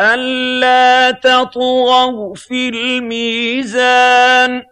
أَلَّا تَطْغَوْا فِي الْمِيزَانِ